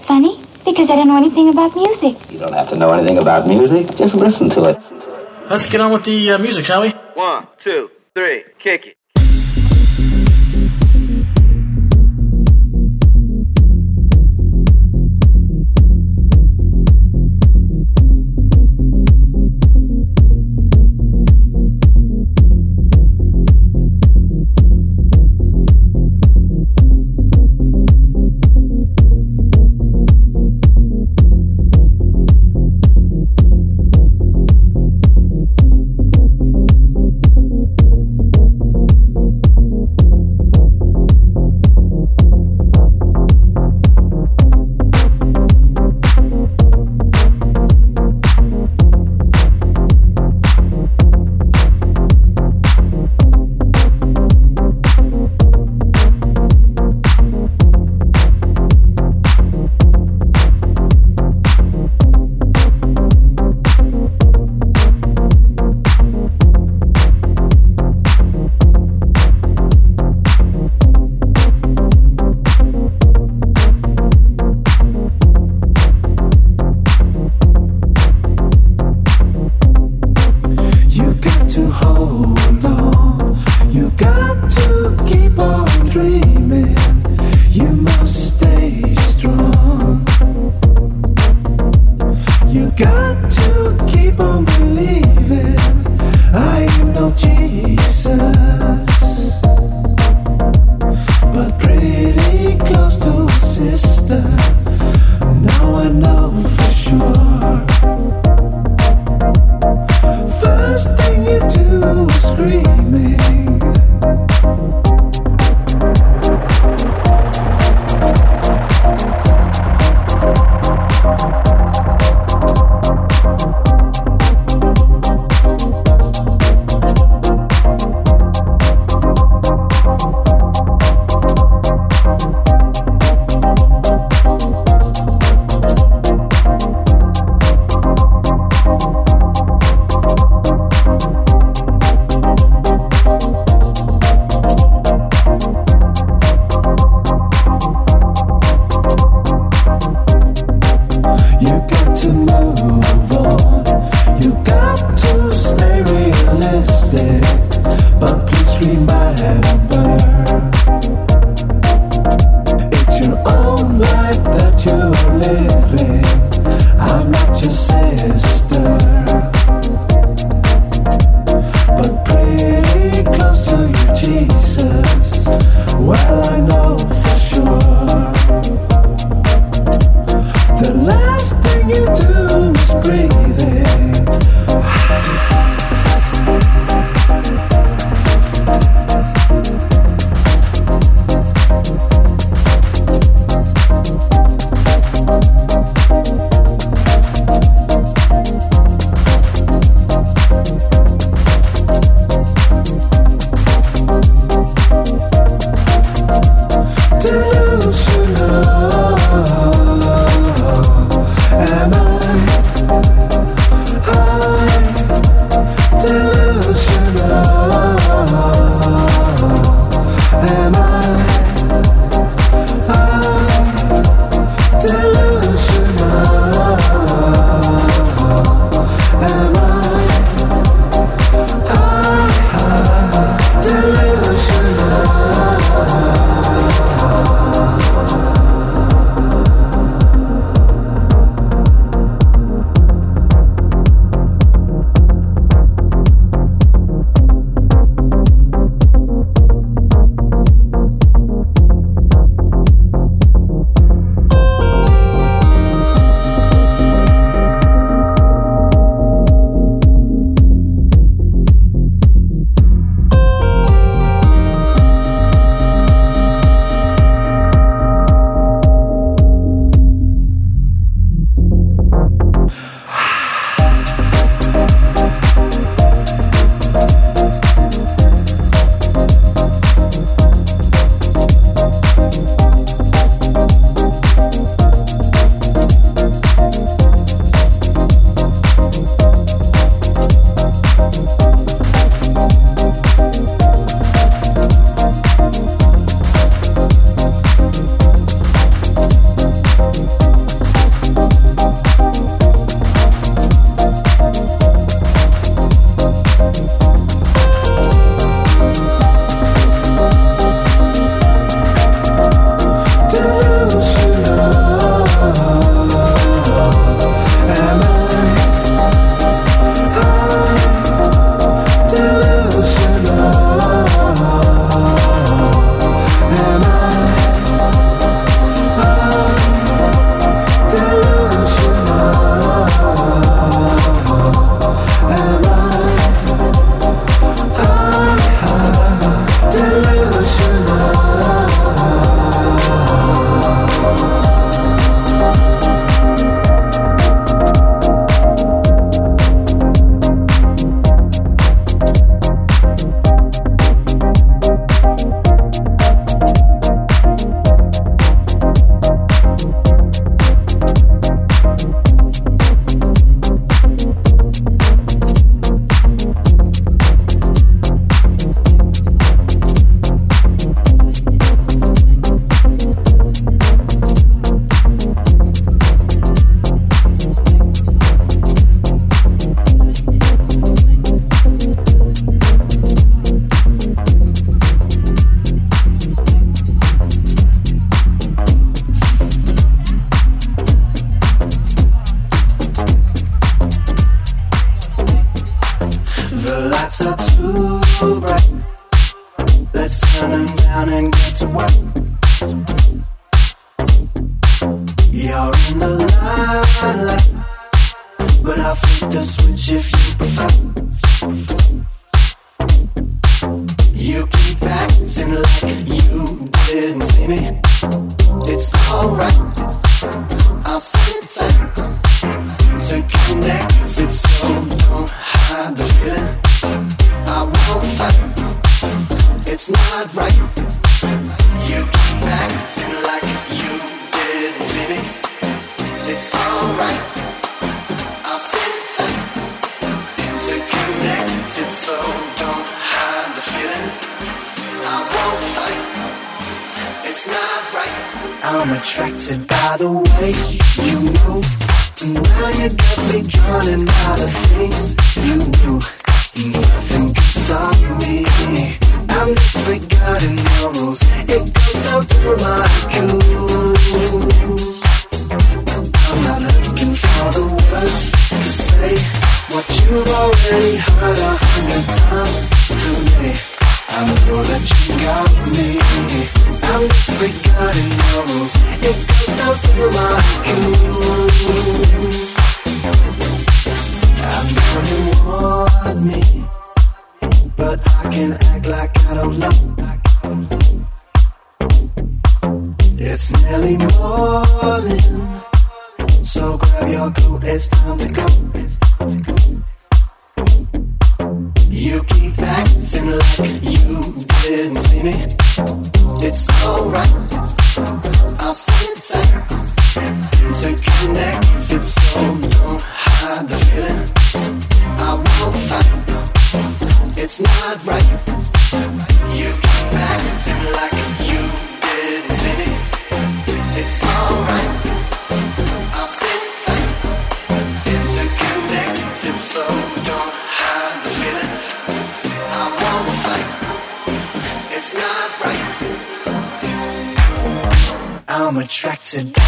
Funny? Because I don't know anything about music. You don't have to know anything about music. Just listen to it. Let's get on with the uh, music, shall we? One, two, three, kick it.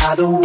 By the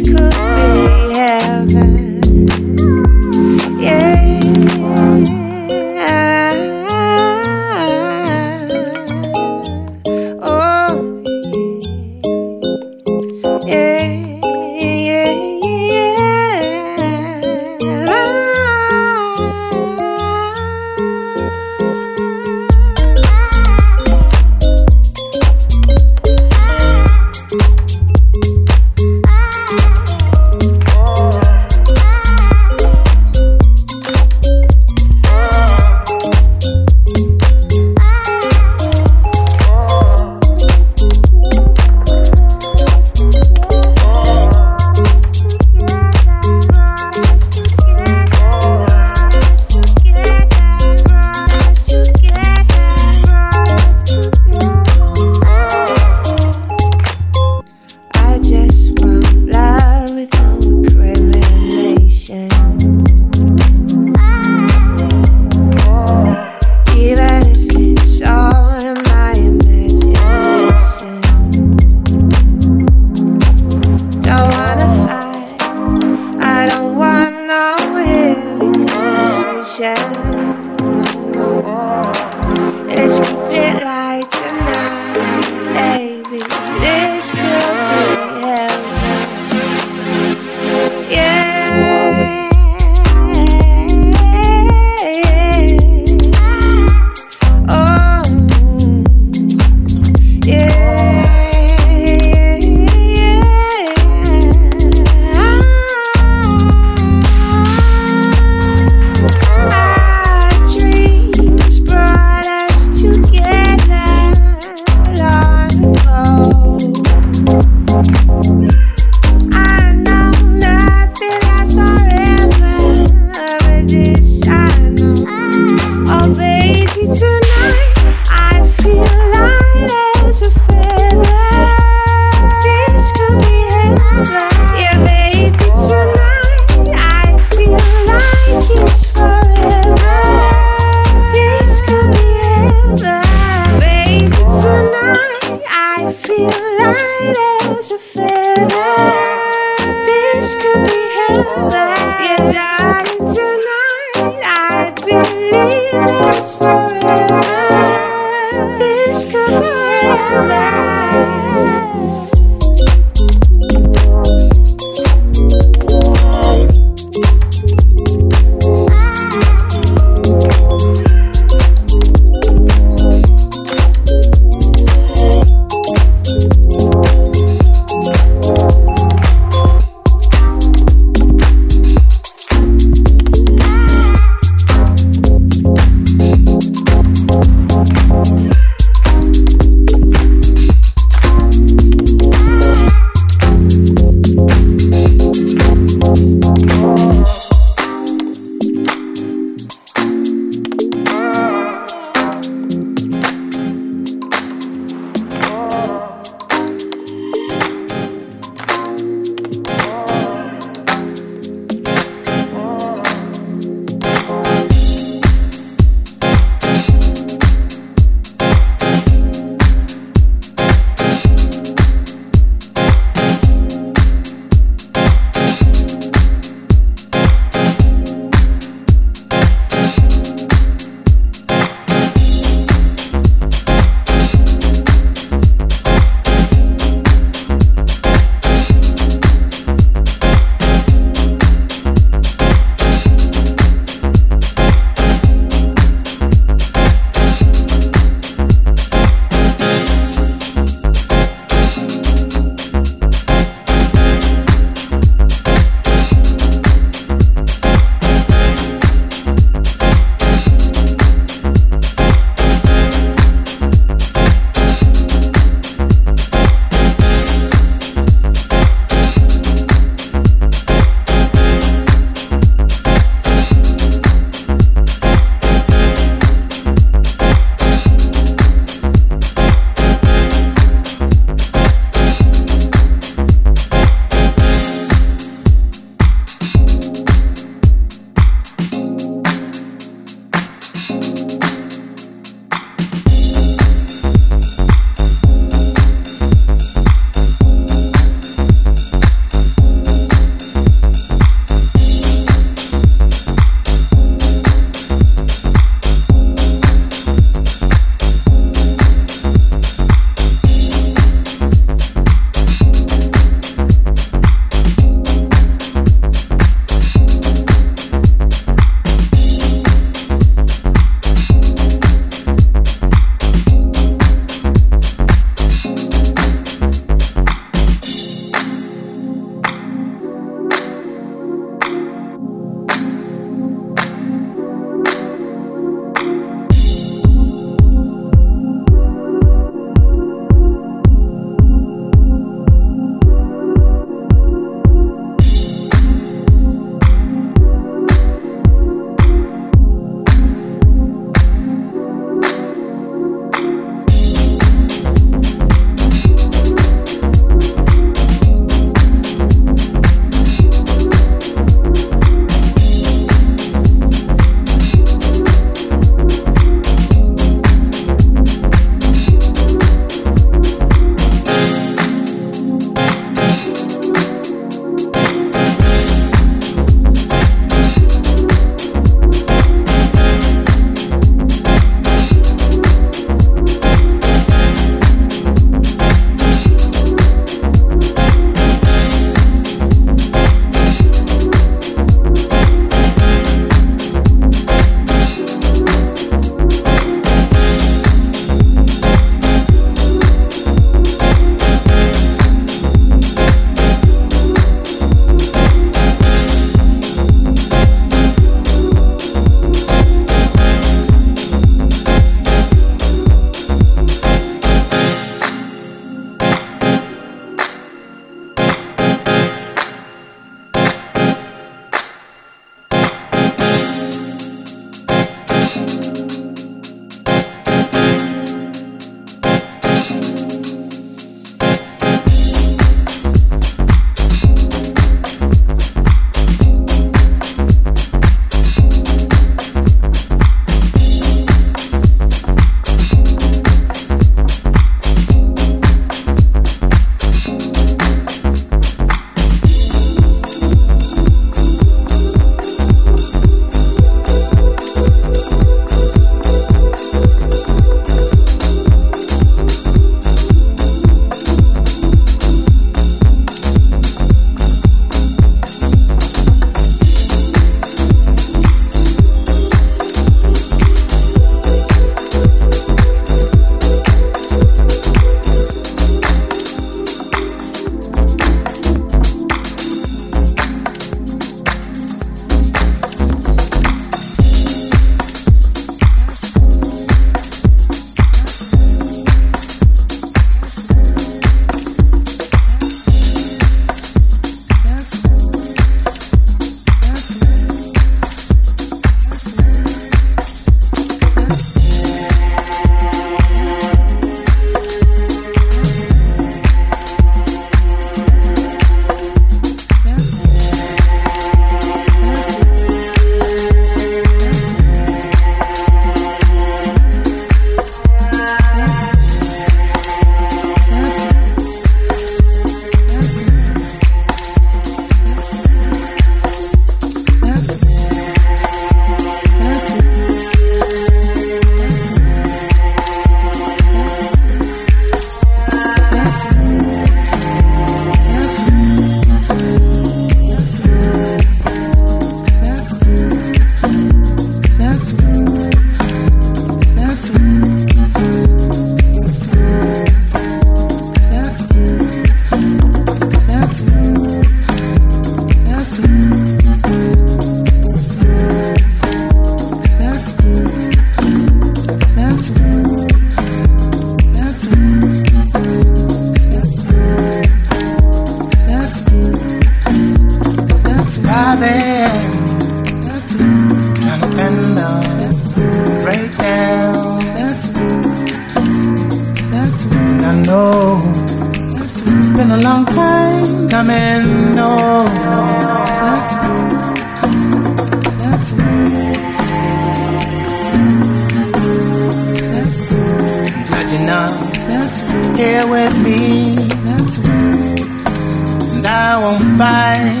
Won't fight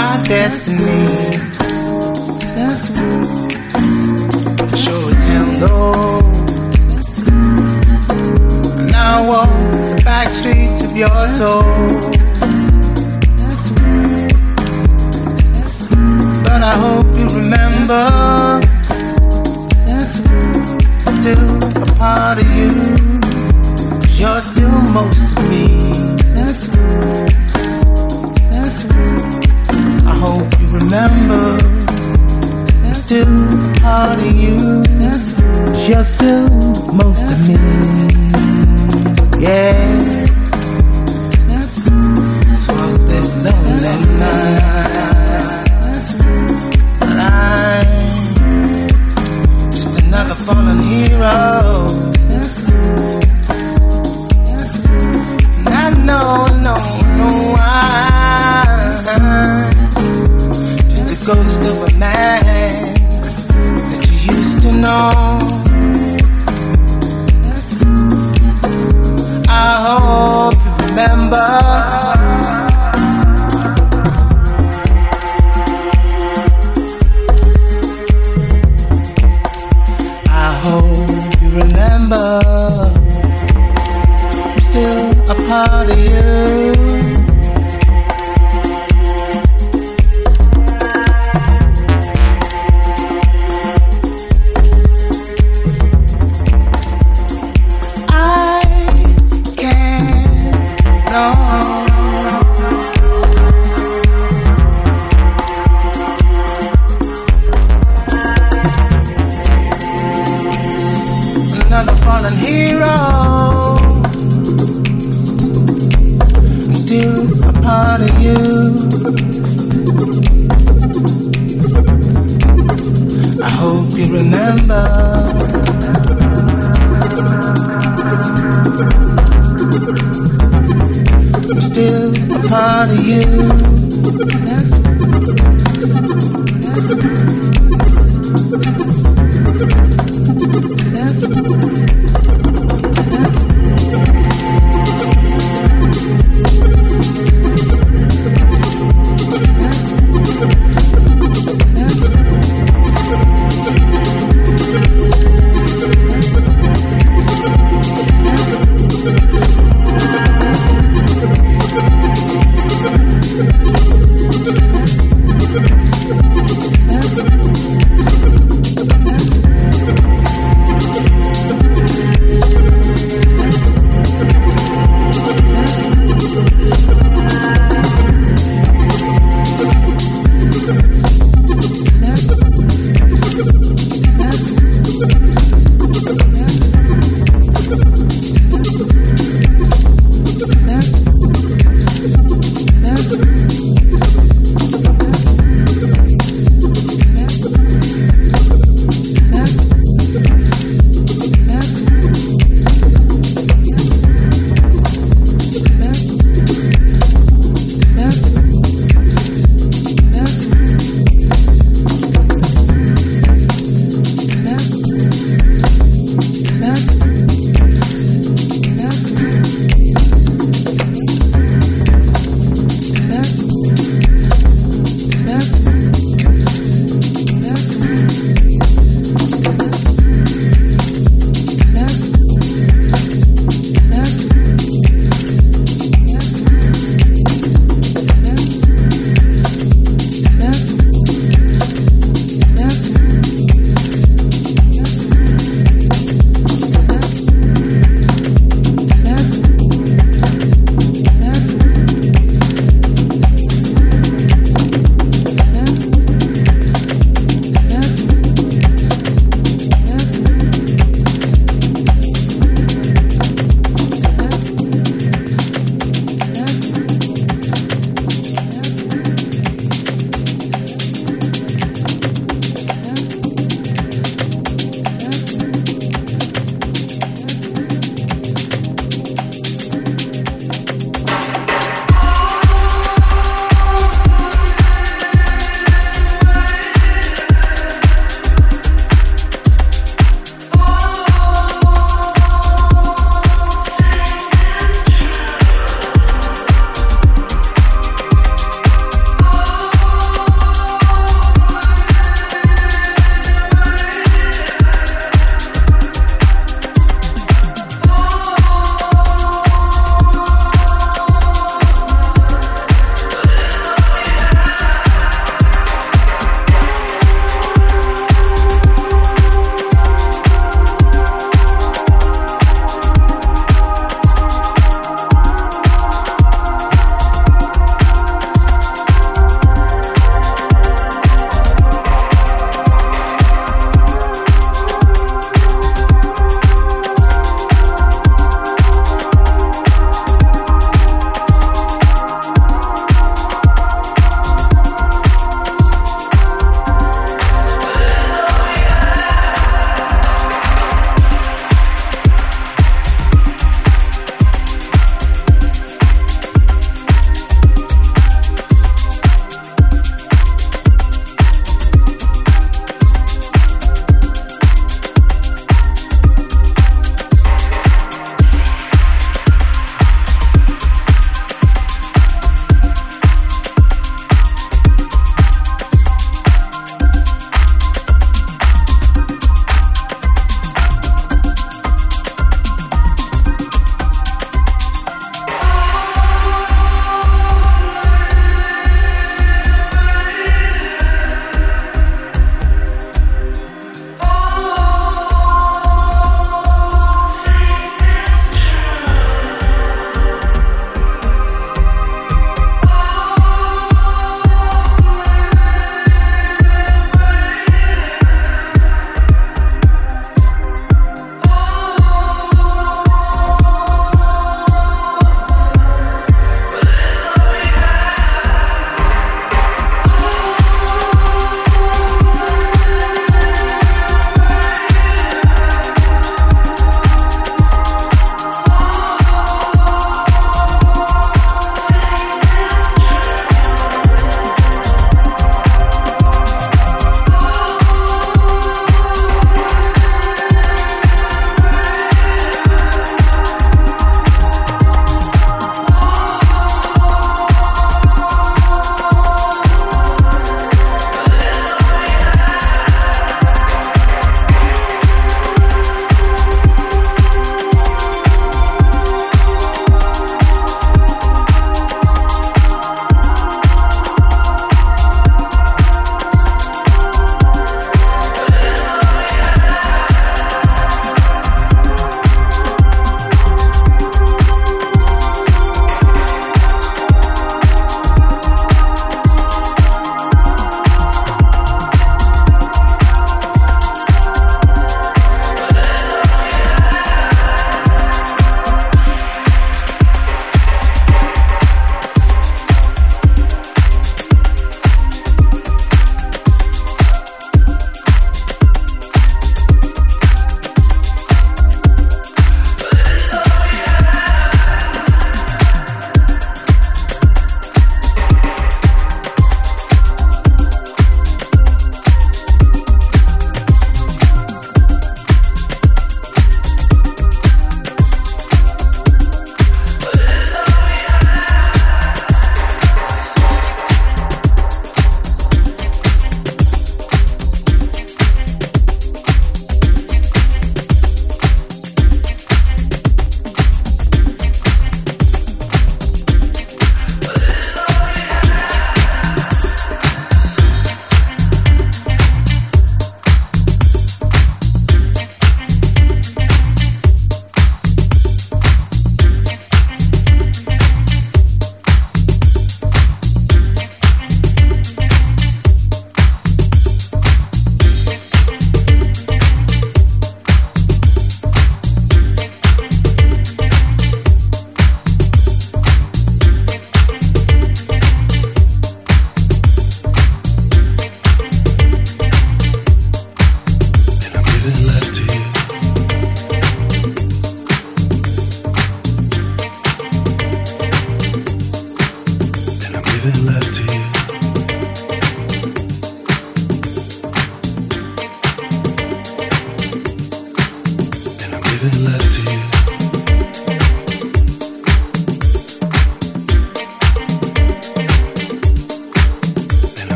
our destiny. For sure as hell no. And I walk the back streets of your soul. But I hope you remember still a part of you you're still most of me. Remember. I'm still part of you. That's you're still most of me. Yeah. This lonely night. I'm just another fallen hero. Ghost of a man that you used to know. I hope you remember. I hope you remember. I'm still a part of you.